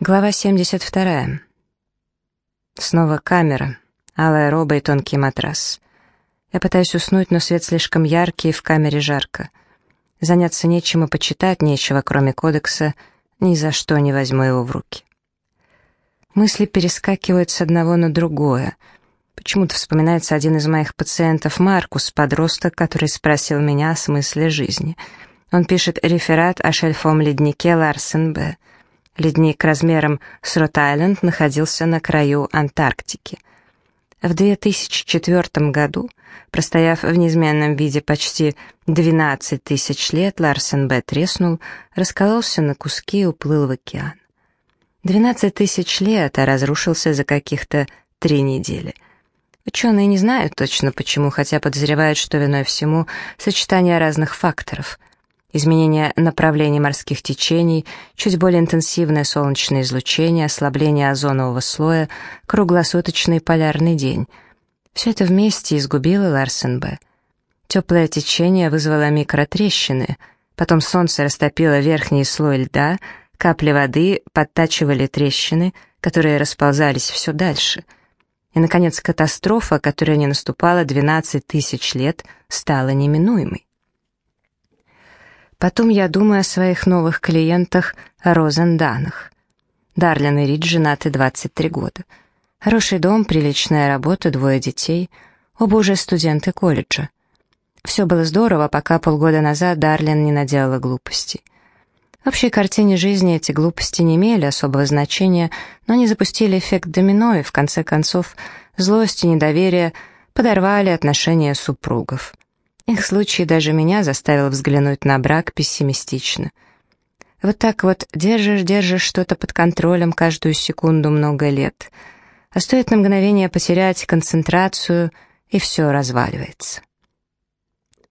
Глава 72. Снова камера, алая роба и тонкий матрас. Я пытаюсь уснуть, но свет слишком яркий, и в камере жарко. Заняться нечем и почитать нечего, кроме кодекса. Ни за что не возьму его в руки. Мысли перескакивают с одного на другое. Почему-то вспоминается один из моих пациентов, Маркус, подросток, который спросил меня о смысле жизни. Он пишет реферат о шельфом леднике Ларсен Б. Ледник размером с Рот-Айленд находился на краю Антарктики. В 2004 году, простояв в неизменном виде почти 12 тысяч лет, Ларсен Б. треснул, раскололся на куски и уплыл в океан. 12 тысяч лет, а разрушился за каких-то три недели. Ученые не знают точно почему, хотя подозревают, что виной всему сочетание разных факторов — изменение направлений морских течений, чуть более интенсивное солнечное излучение, ослабление озонового слоя, круглосуточный полярный день. Все это вместе изгубило Ларсен Б. Теплое течение вызвало микротрещины, потом солнце растопило верхний слой льда, капли воды подтачивали трещины, которые расползались все дальше. И, наконец, катастрофа, которая не наступала 12 тысяч лет, стала неминуемой. Потом я думаю о своих новых клиентах Розенданах. Дарлин и Рид женаты 23 года. Хороший дом, приличная работа, двое детей. Оба уже студенты колледжа. Все было здорово, пока полгода назад Дарлин не наделала глупостей. В общей картине жизни эти глупости не имели особого значения, но они запустили эффект домино, и в конце концов злость и недоверие подорвали отношения супругов. Их случай даже меня заставил взглянуть на брак пессимистично. Вот так вот держишь-держишь что-то под контролем каждую секунду много лет, а стоит на мгновение потерять концентрацию, и все разваливается.